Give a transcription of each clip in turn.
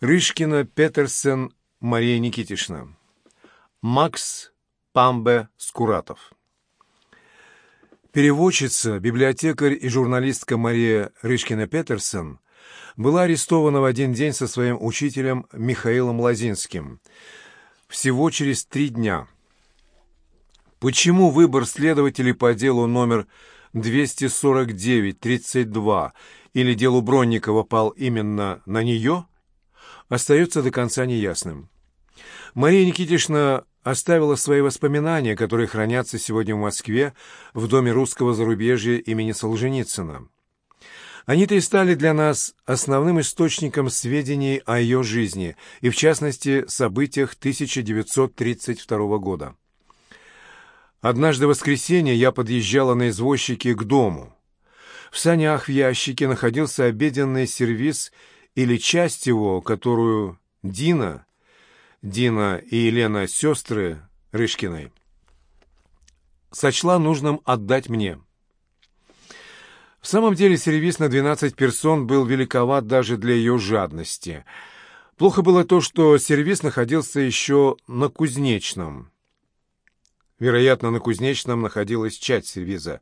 Рышкина, Петерсен, Мария Никитишна. Макс Памбе Скуратов. Переводчица, библиотекарь и журналистка Мария Рышкина-Петерсен была арестована в один день со своим учителем Михаилом Лазинским. Всего через три дня. Почему выбор следователей по делу номер 249-32 или делу Бронникова пал именно на нее, остается до конца неясным. Мария Никитична оставила свои воспоминания, которые хранятся сегодня в Москве в Доме русского зарубежья имени Солженицына. Они-то и стали для нас основным источником сведений о ее жизни, и в частности, событиях 1932 года. Однажды в воскресенье я подъезжала на извозчике к дому. В санях в ящике находился обеденный сервиз или часть его, которую Дина, Дина и Елена, сестры Рышкиной, сочла нужным отдать мне. В самом деле сервиз на 12 персон был великоват даже для ее жадности. Плохо было то, что сервиз находился еще на Кузнечном. Вероятно, на Кузнечном находилась часть сервиза.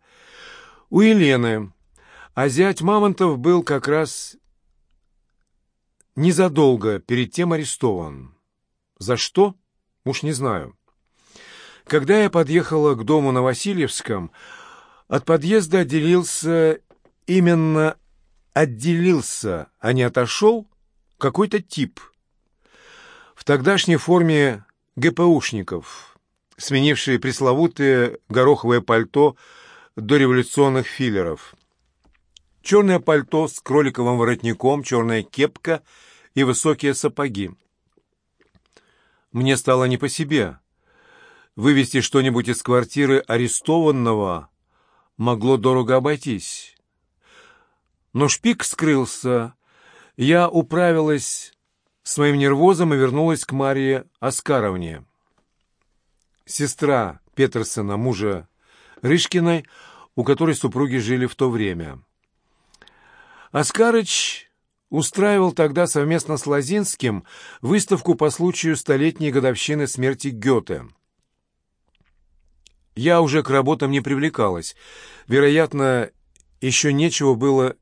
У Елены. А зять Мамонтов был как раз незадолго перед тем арестован. За что? Уж не знаю. Когда я подъехала к дому на Васильевском, от подъезда отделился именно отделился, а не отошел какой-то тип. В тогдашней форме ГПУшников, сменившие пресловутое гороховое пальто до революционных филлеров. Черное пальто с кроликовым воротником, черная кепка и высокие сапоги. Мне стало не по себе. Вывести что-нибудь из квартиры арестованного могло дорого обойтись. Но шпик скрылся. Я управилась своим нервозом и вернулась к Марии Оскаровне. Сестра Петерсона, мужа Рышкиной, у которой супруги жили в то время. Оскарыч устраивал тогда совместно с Лазинским выставку по случаю столетней годовщины смерти Гёте. Я уже к работам не привлекалась. Вероятно, еще нечего было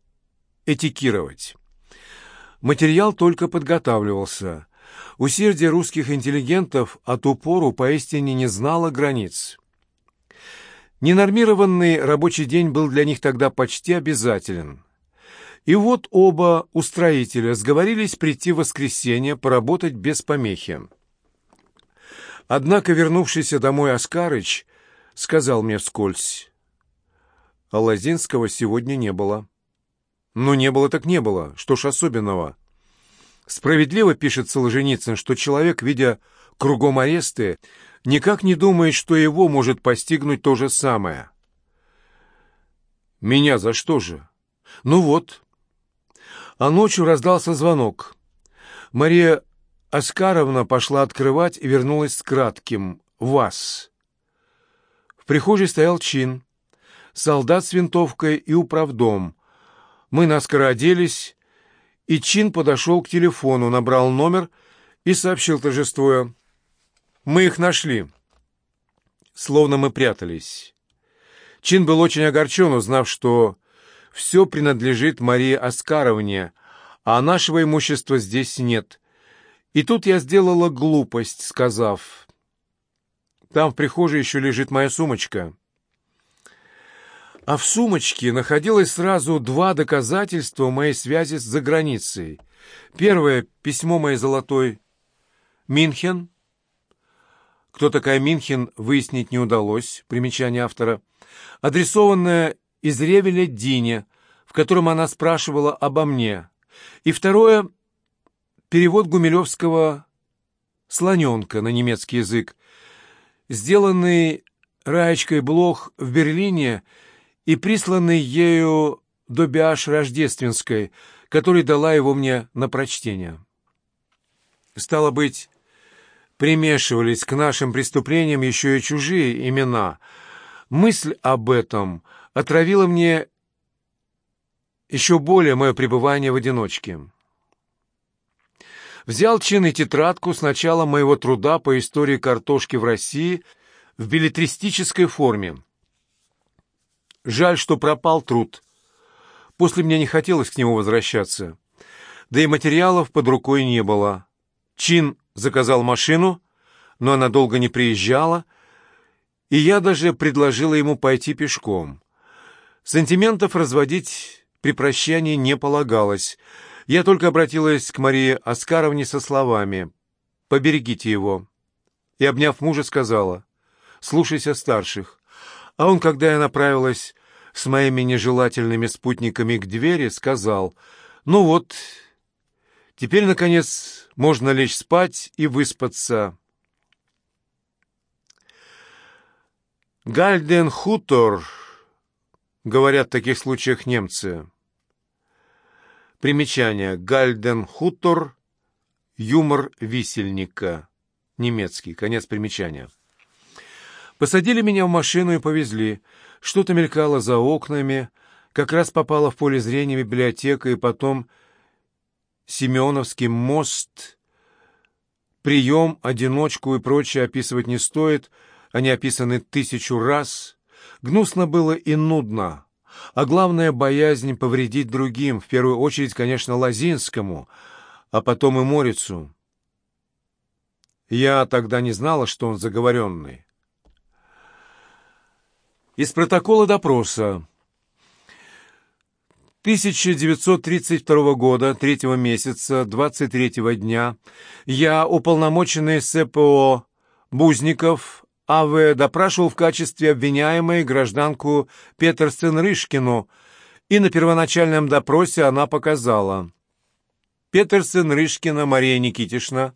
этикировать. Материал только подготавливался. Усердие русских интеллигентов от упору поистине не знало границ. Ненормированный рабочий день был для них тогда почти обязателен. И вот оба устроителя сговорились прийти в воскресенье поработать без помехи. Однако вернувшийся домой Оскарыч сказал мне вскользь, а Лозинского сегодня не было. Ну, не было так не было. Что ж особенного? Справедливо пишет Солженицын, что человек, видя кругом аресты, никак не думает, что его может постигнуть то же самое. Меня за что же? Ну вот. А ночью раздался звонок. Мария Оскаровна пошла открывать и вернулась с кратким «Вас». В прихожей стоял чин, солдат с винтовкой и управдом, мы наскоро оделись, и Чин подошел к телефону, набрал номер и сообщил торжествуя. «Мы их нашли». Словно мы прятались. Чин был очень огорчен, узнав, что все принадлежит Марии Оскаровне, а нашего имущества здесь нет. И тут я сделала глупость, сказав, «Там в прихожей еще лежит моя сумочка». А в сумочке находилось сразу два доказательства моей связи с заграницей. Первое — письмо моей золотой Минхен. Кто такая Минхен, выяснить не удалось, примечание автора. Адресованное из Ревеля Дине, в котором она спрашивала обо мне. И второе — перевод Гумилевского «Слоненка» на немецкий язык, сделанный Раечкой Блох в Берлине — и присланный ею Добиаш Рождественской, который дала его мне на прочтение. Стало быть, примешивались к нашим преступлениям еще и чужие имена. Мысль об этом отравила мне еще более мое пребывание в одиночке. взял чин и тетрадку с начала моего труда по истории картошки в России в билетристической форме. Жаль, что пропал труд. После мне не хотелось к нему возвращаться. Да и материалов под рукой не было. Чин заказал машину, но она долго не приезжала, и я даже предложила ему пойти пешком. Сантиментов разводить при прощании не полагалось. Я только обратилась к Марии Оскаровне со словами «Поберегите его». И, обняв мужа, сказала «Слушайся старших». А он, когда я направилась с моими нежелательными спутниками к двери, сказал «Ну вот, теперь, наконец, можно лечь спать и выспаться». Гальден Хутор, говорят в таких случаях немцы. Примечание. Гальден Хутор, юмор висельника. Немецкий. Конец примечания. Посадили меня в машину и повезли. Что-то мелькало за окнами. Как раз попало в поле зрения библиотека и потом Семеновский мост. Прием, одиночку и прочее описывать не стоит — они описаны тысячу раз. Гнусно было и нудно. А главное — боязнь повредить другим, в первую очередь, конечно, Лазинскому, а потом и Морицу. Я тогда не знала, что он заговоренный. Из протокола допроса. 1932 года, 3 месяца, 23 дня, я, уполномоченный СПО Бузников, а.В. допрашивал в качестве обвиняемой гражданку Петерсен-Рышкину, и на первоначальном допросе она показала. Петерсен-Рышкина Мария Никитишна,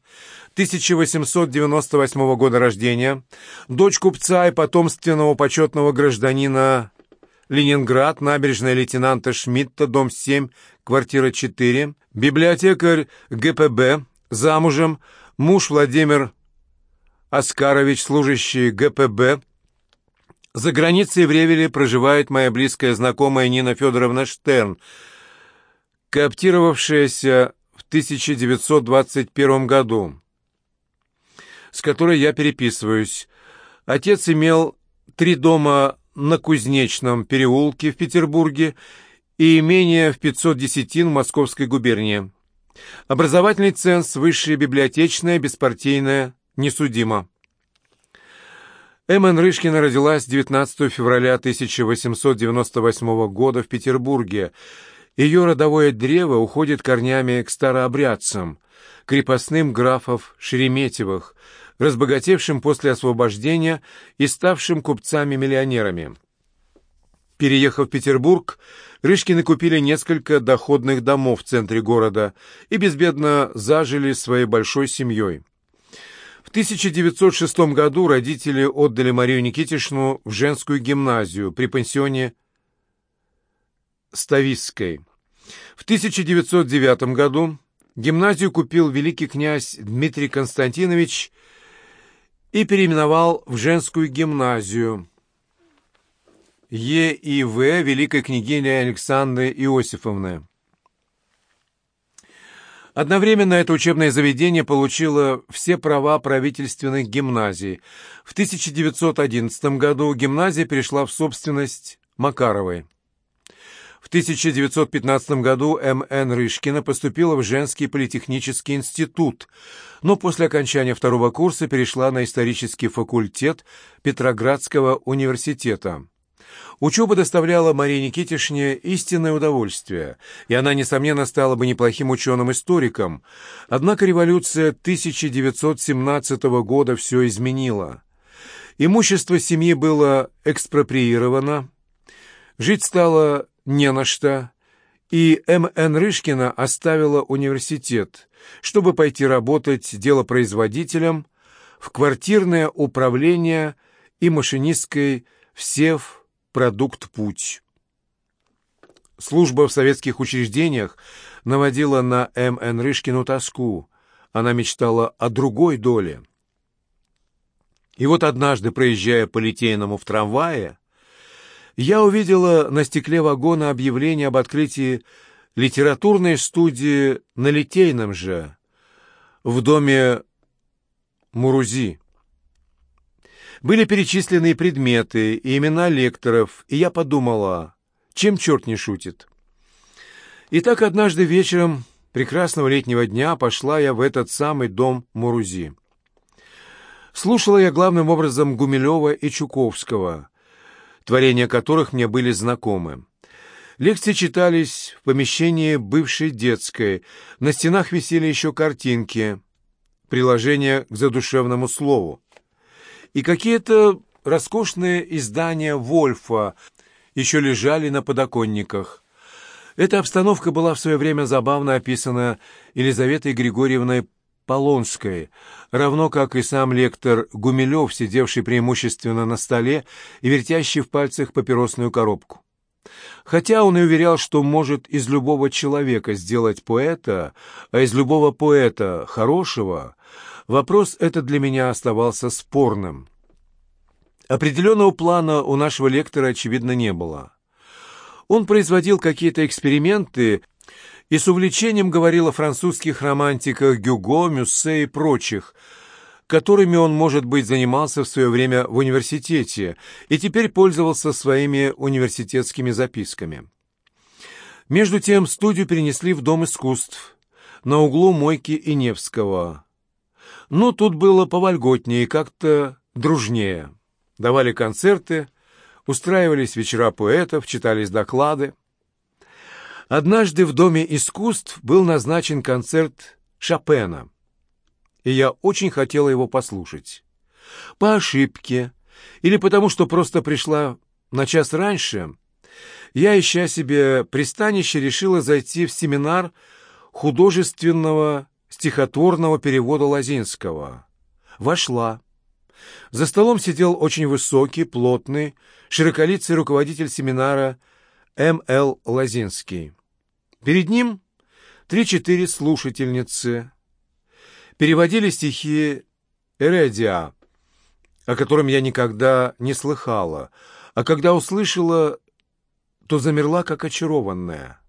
1898 года рождения, дочь купца и потомственного почетного гражданина Ленинград, набережная лейтенанта Шмидта, дом 7, квартира 4, библиотекарь ГПБ, замужем, муж Владимир Оскарович, служащий ГПБ. За границей в Ревеле проживает моя близкая знакомая Нина Федоровна Штерн, кооптировавшаяся в 1921 году, с которой я переписываюсь. Отец имел три дома на Кузнечном переулке в Петербурге и имение в 500 десятин в Московской губернии. Образовательный ценз, высшая библиотечная, беспартийная, несудимо. Эмман Рышкина родилась 19 февраля 1898 года в Петербурге. Ее родовое древо уходит корнями к старообрядцам, крепостным графов Шереметьевых, разбогатевшим после освобождения и ставшим купцами-миллионерами. Переехав в Петербург, Рышкины купили несколько доходных домов в центре города и безбедно зажили своей большой семьей. В 1906 году родители отдали Марию Никитишну в женскую гимназию при пансионе Стависской. В 1909 году гимназию купил великий князь Дмитрий Константинович и переименовал в женскую гимназию ЕИВ Великой княгини Александры Иосифовны. Одновременно это учебное заведение получило все права правительственных гимназий. В 1911 году гимназия перешла в собственность Макаровой. В 1915 году М.Н. Рышкина поступила в женский политехнический институт, но после окончания второго курса перешла на исторический факультет Петроградского университета. Учеба доставляла Марии Никитишне истинное удовольствие, и она, несомненно, стала бы неплохим ученым-историком. Однако революция 1917 года все изменила. Имущество семьи было экспроприировано, жить стало не на что, и М.Н. Рышкина оставила университет, чтобы пойти работать делопроизводителем в квартирное управление и машинисткой в Сев продукт «Путь». Служба в советских учреждениях наводила на М.Н. Рышкину тоску. Она мечтала о другой доле. И вот однажды, проезжая по Литейному в трамвае, я увидела на стекле вагона объявление об открытии литературной студии на Литейном же, в доме Мурузи. Были перечислены предметы и имена лекторов, и я подумала, чем черт не шутит. И так однажды вечером прекрасного летнего дня пошла я в этот самый дом Мурузи. Слушала я главным образом Гумилева и Чуковского, творения которых мне были знакомы. Лекции читались в помещении бывшей детской, на стенах висели еще картинки, приложения к задушевному слову. И какие-то роскошные издания Вольфа еще лежали на подоконниках. Эта обстановка была в свое время забавно описана Елизаветой Григорьевной Полонской, равно как и сам лектор Гумилев, сидевший преимущественно на столе и вертящий в пальцах папиросную коробку. Хотя он и уверял, что может из любого человека сделать поэта, а из любого поэта хорошего, вопрос этот для меня оставался спорным. Определенного плана у нашего лектора, очевидно, не было. Он производил какие-то эксперименты и с увлечением говорил о французских романтиках Гюго, Мюссе и прочих, которыми он, может быть, занимался в свое время в университете и теперь пользовался своими университетскими записками. Между тем студию перенесли в Дом искусств на углу Мойки и Невского. Но тут было повольготнее как-то дружнее. Давали концерты, устраивались вечера поэтов, читались доклады. Однажды в Доме искусств был назначен концерт Шопена, и я очень хотела его послушать. По ошибке или потому, что просто пришла на час раньше, я, ища себе пристанище, решила зайти в семинар художественного стихотворного перевода Лазинского. Вошла. За столом сидел очень высокий, плотный, широколицый руководитель семинара М.Л. Лазинский. Перед ним три-четыре слушательницы переводили стихи Эредиа, о котором я никогда не слыхала, а когда услышала, то замерла как очарованная.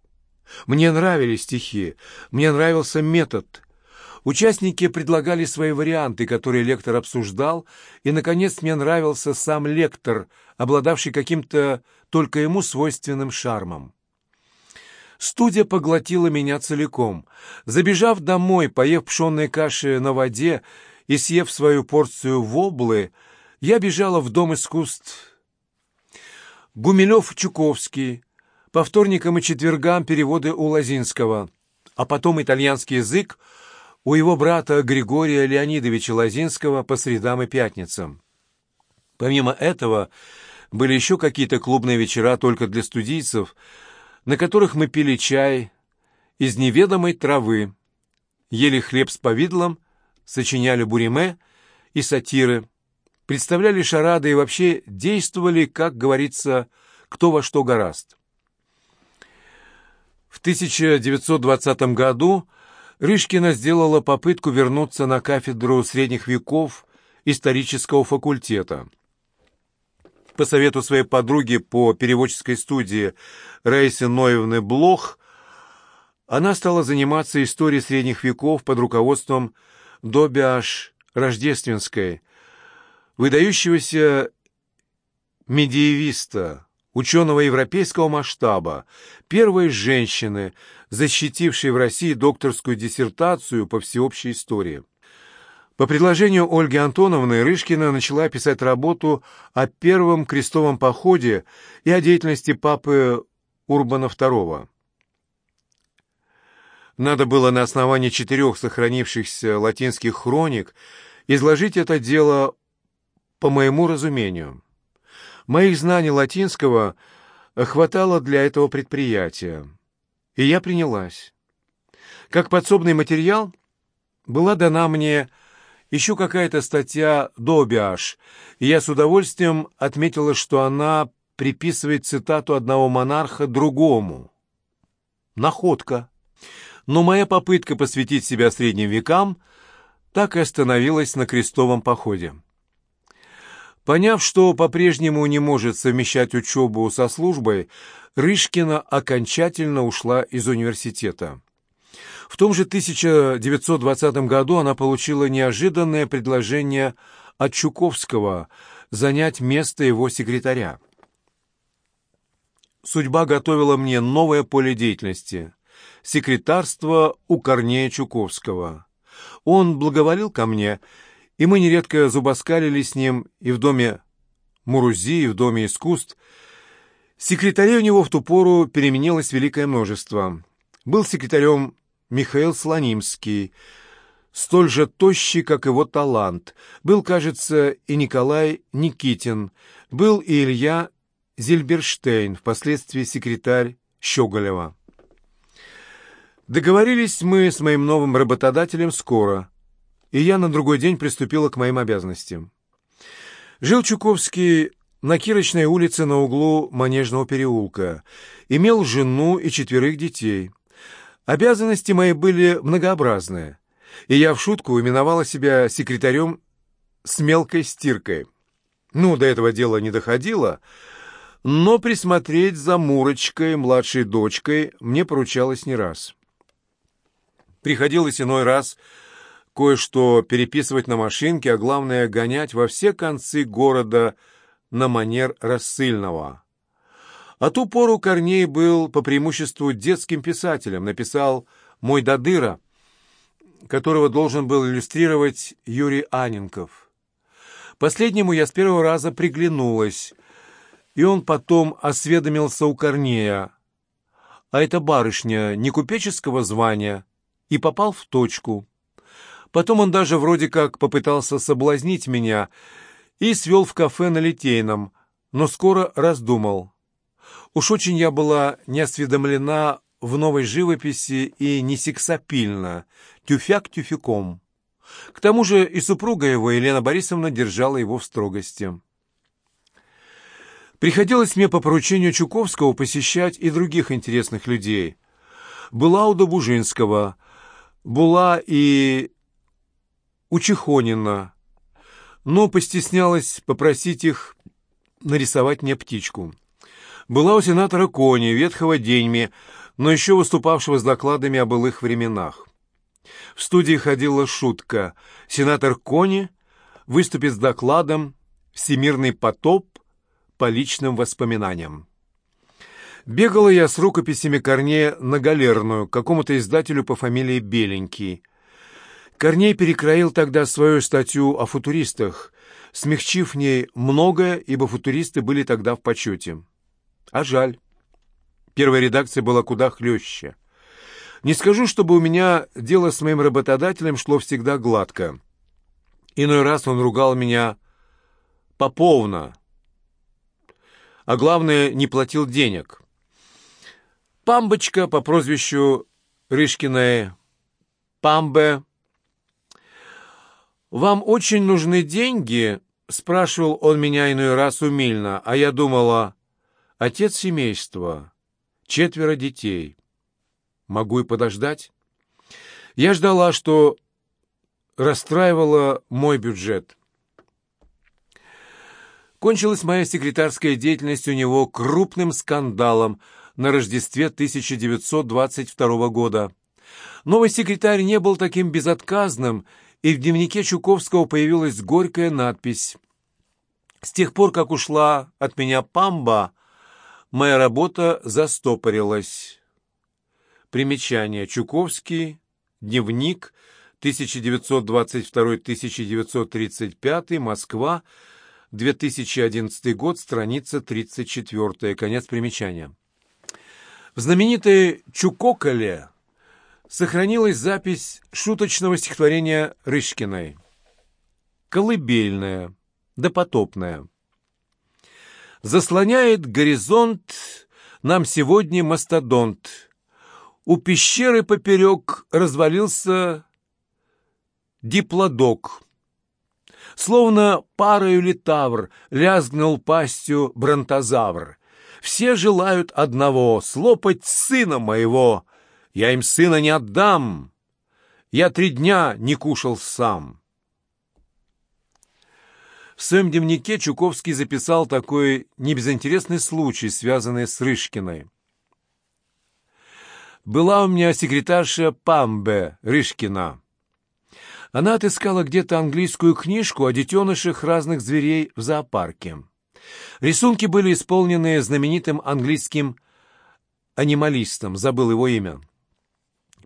Мне нравились стихи, мне нравился метод. Участники предлагали свои варианты, которые лектор обсуждал, и, наконец, мне нравился сам лектор, обладавший каким-то только ему свойственным шармом. Студия поглотила меня целиком. Забежав домой, поев пшенной каши на воде и съев свою порцию воблы, я бежала в Дом искусств. Гумилев-Чуковский, по вторникам и четвергам переводы у Лазинского, а потом итальянский язык у его брата Григория Леонидовича Лазинского по средам и пятницам. Помимо этого, были еще какие-то клубные вечера только для студийцев – на которых мы пили чай из неведомой травы, ели хлеб с повидлом, сочиняли буриме и сатиры, представляли шарады и вообще действовали, как говорится, кто во что гораст. В 1920 году Рышкина сделала попытку вернуться на кафедру средних веков исторического факультета – по совету своей подруги по переводческой студии Рейси Ноевны Блох, она стала заниматься историей средних веков под руководством Добиаш Рождественской, выдающегося медиевиста, ученого европейского масштаба, первой женщины, защитившей в России докторскую диссертацию по всеобщей истории. По предложению Ольги Антоновны Рышкина начала писать работу о первом крестовом походе и о деятельности папы Урбана II. Надо было на основании четырех сохранившихся латинских хроник изложить это дело по моему разумению. Моих знаний латинского хватало для этого предприятия, и я принялась. Как подсобный материал была дана мне еще какая-то статья Добиаш, и я с удовольствием отметила, что она приписывает цитату одного монарха другому. Находка. Но моя попытка посвятить себя средним векам так и остановилась на крестовом походе. Поняв, что по-прежнему не может совмещать учебу со службой, Рышкина окончательно ушла из университета. В том же 1920 году она получила неожиданное предложение от Чуковского занять место его секретаря. Судьба готовила мне новое поле деятельности — секретарство у Корнея Чуковского. Он благоволил ко мне, и мы нередко зубоскалили с ним и в доме Мурузи, и в доме искусств. Секретарей у него в ту пору переменилось великое множество. Был секретарем Михаил Слонимский, столь же тощий, как его талант. Был, кажется, и Николай Никитин. Был и Илья Зильберштейн, впоследствии секретарь Щеголева. Договорились мы с моим новым работодателем скоро, и я на другой день приступила к моим обязанностям. Жил Чуковский на Кирочной улице на углу Манежного переулка, имел жену и четверых детей. Обязанности мои были многообразные, и я в шутку именовала себя секретарем с мелкой стиркой. Ну, до этого дела не доходило, но присмотреть за Мурочкой, младшей дочкой, мне поручалось не раз. Приходилось иной раз кое-что переписывать на машинке, а главное — гонять во все концы города на манер рассыльного. А ту пору Корней был по преимуществу детским писателем, написал «Мой Дадыра», которого должен был иллюстрировать Юрий Аненков. Последнему я с первого раза приглянулась, и он потом осведомился у Корнея. А эта барышня не купеческого звания и попал в точку. Потом он даже вроде как попытался соблазнить меня и свел в кафе на Литейном, но скоро раздумал. Уж очень я была не осведомлена в новой живописи и не сексапильна, тюфяк тюфяком. К тому же и супруга его, Елена Борисовна, держала его в строгости. Приходилось мне по поручению Чуковского посещать и других интересных людей. Была у Добужинского, была и у Чехонина, но постеснялась попросить их нарисовать мне птичку. Была у сенатора Кони, ветхого деньми, но еще выступавшего с докладами о былых временах. В студии ходила шутка. Сенатор Кони выступит с докладом «Всемирный потоп по личным воспоминаниям». Бегала я с рукописями Корнея на галерную, какому-то издателю по фамилии Беленький. Корней перекроил тогда свою статью о футуристах, смягчив в ней многое, ибо футуристы были тогда в почете. А жаль. Первая редакция была куда хлеще. Не скажу, чтобы у меня дело с моим работодателем шло всегда гладко. Иной раз он ругал меня поповно, а главное, не платил денег. Памбочка по прозвищу Рышкиной Памбе. «Вам очень нужны деньги?» — спрашивал он меня иной раз умильно, а я думала, отец семейства, четверо детей. Могу и подождать. Я ждала, что расстраивала мой бюджет. Кончилась моя секретарская деятельность у него крупным скандалом на Рождестве 1922 года. Новый секретарь не был таким безотказным, и в дневнике Чуковского появилась горькая надпись. С тех пор, как ушла от меня памба, моя работа застопорилась. Примечание. Чуковский. Дневник. 1922-1935. Москва. 2011 год. Страница 34. Конец примечания. В знаменитой «Чукоколе» сохранилась запись шуточного стихотворения Рышкиной. «Колыбельная, допотопная». Заслоняет горизонт нам сегодня мастодонт, у пещеры поперек развалился диплодок. Словно парою литавр лязгнул пастью бронтозавр. Все желают одного — слопать сына моего. Я им сына не отдам. Я три дня не кушал сам. В своем дневнике Чуковский записал такой небезынтересный случай, связанный с Рышкиной. была у меня секретарша Памбе Рышкина. Она отыскала где-то английскую книжку о детенышах разных зверей в зоопарке. Рисунки были исполнены знаменитым английским анималистом, забыл его имя.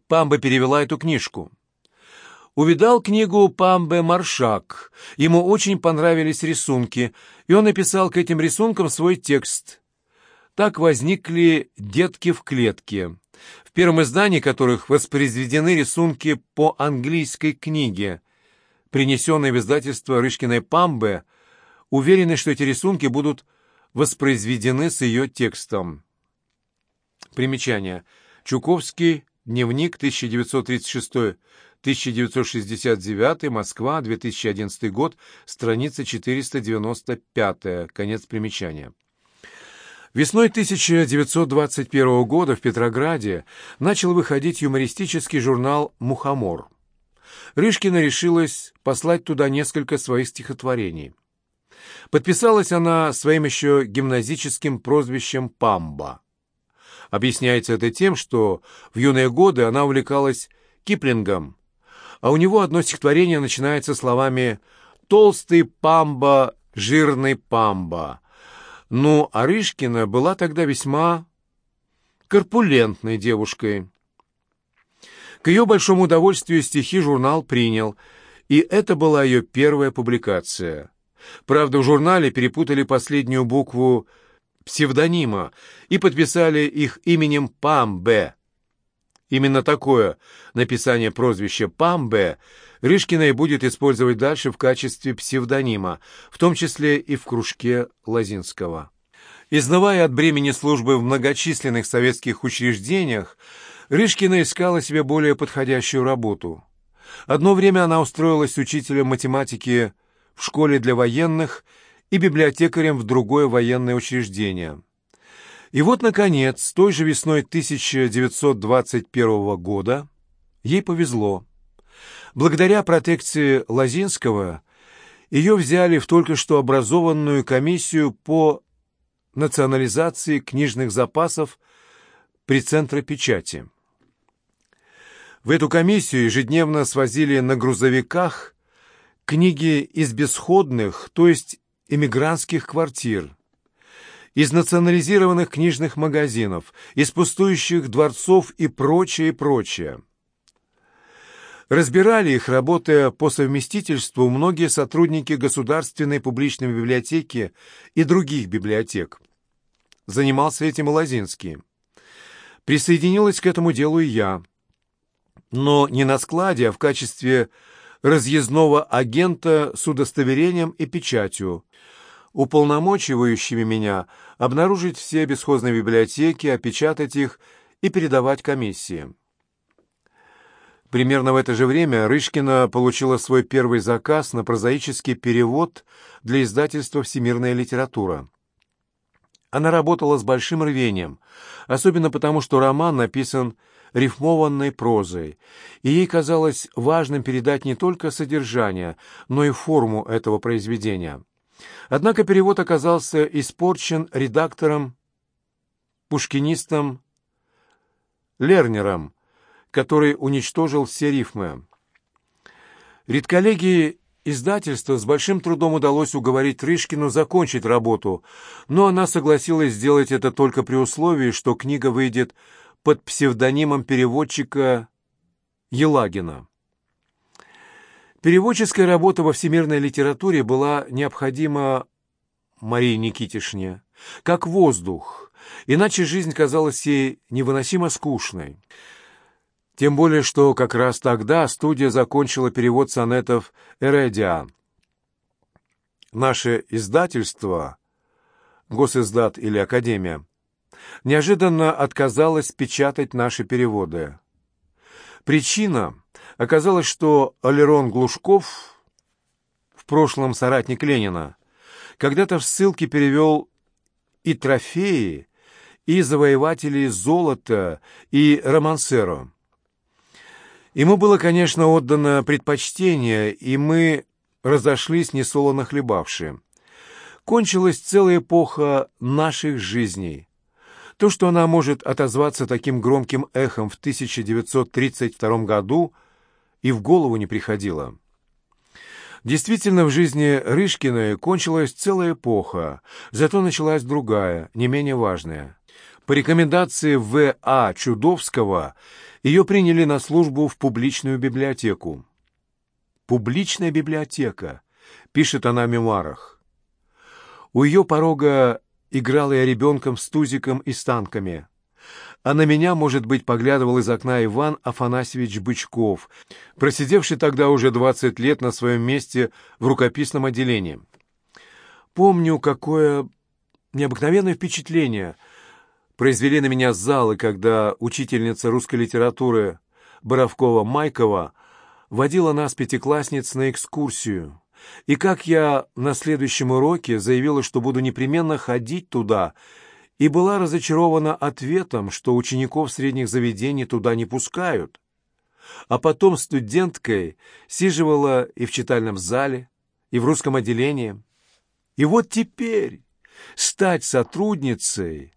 Памба перевела эту книжку. Увидал книгу Памбе Маршак. Ему очень понравились рисунки, и он написал к этим рисункам свой текст. Так возникли «Детки в клетке», в первом издании которых воспроизведены рисунки по английской книге, принесенной в издательство Рышкиной Памбе, уверены, что эти рисунки будут воспроизведены с ее текстом. Примечание. Чуковский, дневник, 1936 1969, Москва, 2011 год, страница 495, конец примечания. Весной 1921 года в Петрограде начал выходить юмористический журнал «Мухомор». Рышкина решилась послать туда несколько своих стихотворений. Подписалась она своим еще гимназическим прозвищем «Памба». Объясняется это тем, что в юные годы она увлекалась Киплингом, а у него одно стихотворение начинается словами «Толстый памба, жирный памба». Ну, а Рышкина была тогда весьма корпулентной девушкой. К ее большому удовольствию стихи журнал принял, и это была ее первая публикация. Правда, в журнале перепутали последнюю букву псевдонима и подписали их именем Памбе. Именно такое написание прозвища Памбе Рышкина и будет использовать дальше в качестве псевдонима, в том числе и в кружке Лозинского. Изнывая от бремени службы в многочисленных советских учреждениях, Рышкина искала себе более подходящую работу. Одно время она устроилась учителем математики в школе для военных и библиотекарем в другое военное учреждение. И вот, наконец, той же весной 1921 года ей повезло. Благодаря протекции Лазинского ее взяли в только что образованную комиссию по национализации книжных запасов при Центропечати. В эту комиссию ежедневно свозили на грузовиках книги из бесходных, то есть эмигрантских квартир, из национализированных книжных магазинов, из пустующих дворцов и прочее, прочее. Разбирали их, работая по совместительству, многие сотрудники Государственной публичной библиотеки и других библиотек. Занимался этим и Лозинский. Присоединилась к этому делу и я. Но не на складе, а в качестве разъездного агента с удостоверением и печатью, уполномочивающими меня обнаружить все бесхозные библиотеки, опечатать их и передавать комиссии. Примерно в это же время Рышкина получила свой первый заказ на прозаический перевод для издательства «Всемирная литература». Она работала с большим рвением, особенно потому, что роман написан рифмованной прозой, и ей казалось важным передать не только содержание, но и форму этого произведения. Однако перевод оказался испорчен редактором, пушкинистом Лернером, который уничтожил все рифмы. Редколлегии издательства с большим трудом удалось уговорить Рышкину закончить работу, но она согласилась сделать это только при условии, что книга выйдет под псевдонимом переводчика Елагина. Переводческая работа во всемирной литературе была необходима Марии Никитишне, как воздух, иначе жизнь казалась ей невыносимо скучной. Тем более, что как раз тогда студия закончила перевод сонетов Эредиа. Наше издательство, Госиздат или Академия, неожиданно отказалось печатать наши переводы. Причина — Оказалось, что Алерон Глушков, в прошлом соратник Ленина, когда-то в ссылке перевел и трофеи, и завоеватели золота, и романсеро. Ему было, конечно, отдано предпочтение, и мы разошлись несолоно хлебавши. Кончилась целая эпоха наших жизней. То, что она может отозваться таким громким эхом в 1932 году, и в голову не приходило. Действительно, в жизни Рышкиной кончилась целая эпоха, зато началась другая, не менее важная. По рекомендации В.А. Чудовского ее приняли на службу в публичную библиотеку. «Публичная библиотека», — пишет она в мемуарах. У ее порога играл я ребенком с тузиком и станками. А на меня, может быть, поглядывал из окна Иван Афанасьевич Бычков, просидевший тогда уже двадцать лет на своем месте в рукописном отделении. Помню, какое необыкновенное впечатление произвели на меня залы, когда учительница русской литературы Боровкова-Майкова водила нас, пятиклассниц, на экскурсию. И как я на следующем уроке заявила, что буду непременно ходить туда, и была разочарована ответом, что учеников средних заведений туда не пускают. А потом студенткой сиживала и в читальном зале, и в русском отделении. И вот теперь стать сотрудницей,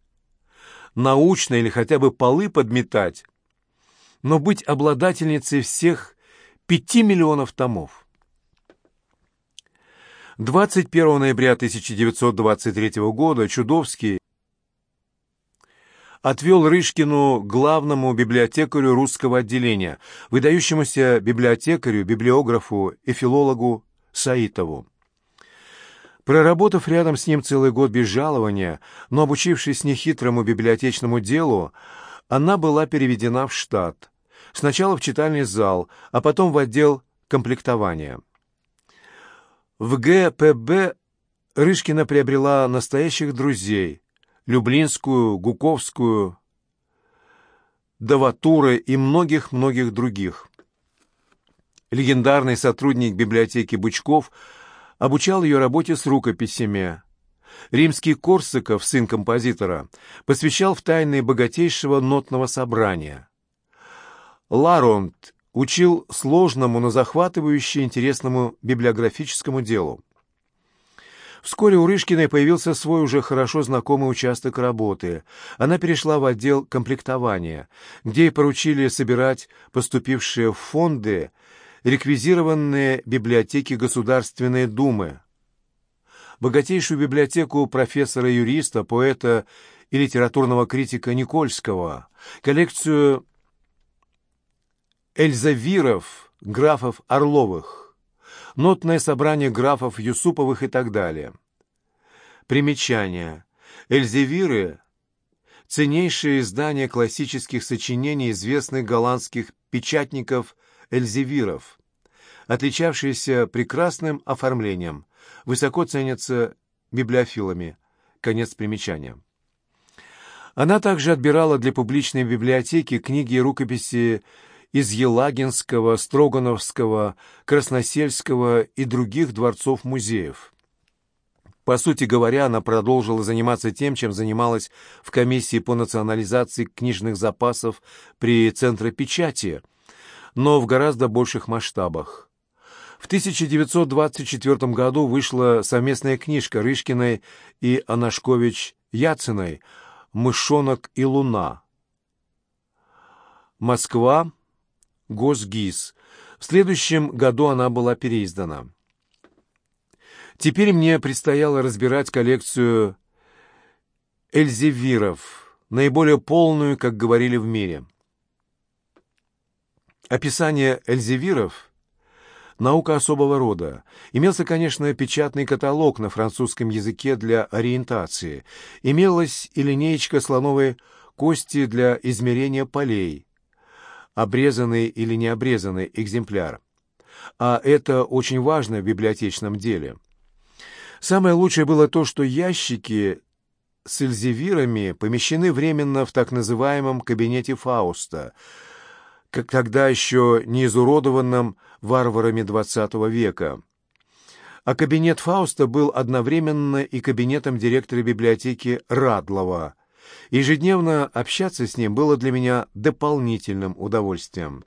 научно или хотя бы полы подметать, но быть обладательницей всех пяти миллионов томов. 21 ноября 1923 года Чудовский отвел Рышкину главному библиотекарю русского отделения, выдающемуся библиотекарю, библиографу и филологу Саитову. Проработав рядом с ним целый год без жалования, но обучившись нехитрому библиотечному делу, она была переведена в штат. Сначала в читальный зал, а потом в отдел комплектования. В ГПБ Рышкина приобрела настоящих друзей – Люблинскую, Гуковскую, Даватуры и многих-многих других. Легендарный сотрудник библиотеки Бычков обучал ее работе с рукописями. Римский Корсаков, сын композитора, посвящал в тайны богатейшего нотного собрания. Ларонт учил сложному, но захватывающе интересному библиографическому делу. Вскоре у Рышкиной появился свой уже хорошо знакомый участок работы. Она перешла в отдел комплектования, где ей поручили собирать поступившие в фонды реквизированные библиотеки Государственной Думы. Богатейшую библиотеку профессора-юриста, поэта и литературного критика Никольского, коллекцию Эльзавиров, графов Орловых, нотное собрание графов Юсуповых и так далее. Примечание. Эльзевиры – ценнейшее издание классических сочинений известных голландских печатников Эльзевиров, отличавшиеся прекрасным оформлением, высоко ценятся библиофилами. Конец примечания. Она также отбирала для публичной библиотеки книги и рукописи из Елагинского, Строгановского, Красносельского и других дворцов-музеев. По сути говоря, она продолжила заниматься тем, чем занималась в комиссии по национализации книжных запасов при Центропечати, но в гораздо больших масштабах. В 1924 году вышла совместная книжка Рышкиной и Анашкович-Яциной «Мышонок и луна». Москва, Госгиз. В следующем году она была переиздана. Теперь мне предстояло разбирать коллекцию эльзевиров, наиболее полную, как говорили в мире. Описание эльзевиров – наука особого рода. Имелся, конечно, печатный каталог на французском языке для ориентации. Имелась и линеечка слоновой кости для измерения полей – обрезанный или необрезанный экземпляр. А это очень важно в библиотечном деле. Самое лучшее было то, что ящики с эльзевирами помещены временно в так называемом кабинете Фауста, как тогда еще не изуродованном варварами XX века. А кабинет Фауста был одновременно и кабинетом директора библиотеки Радлова – Ежедневно общаться с ним было для меня дополнительным удовольствием.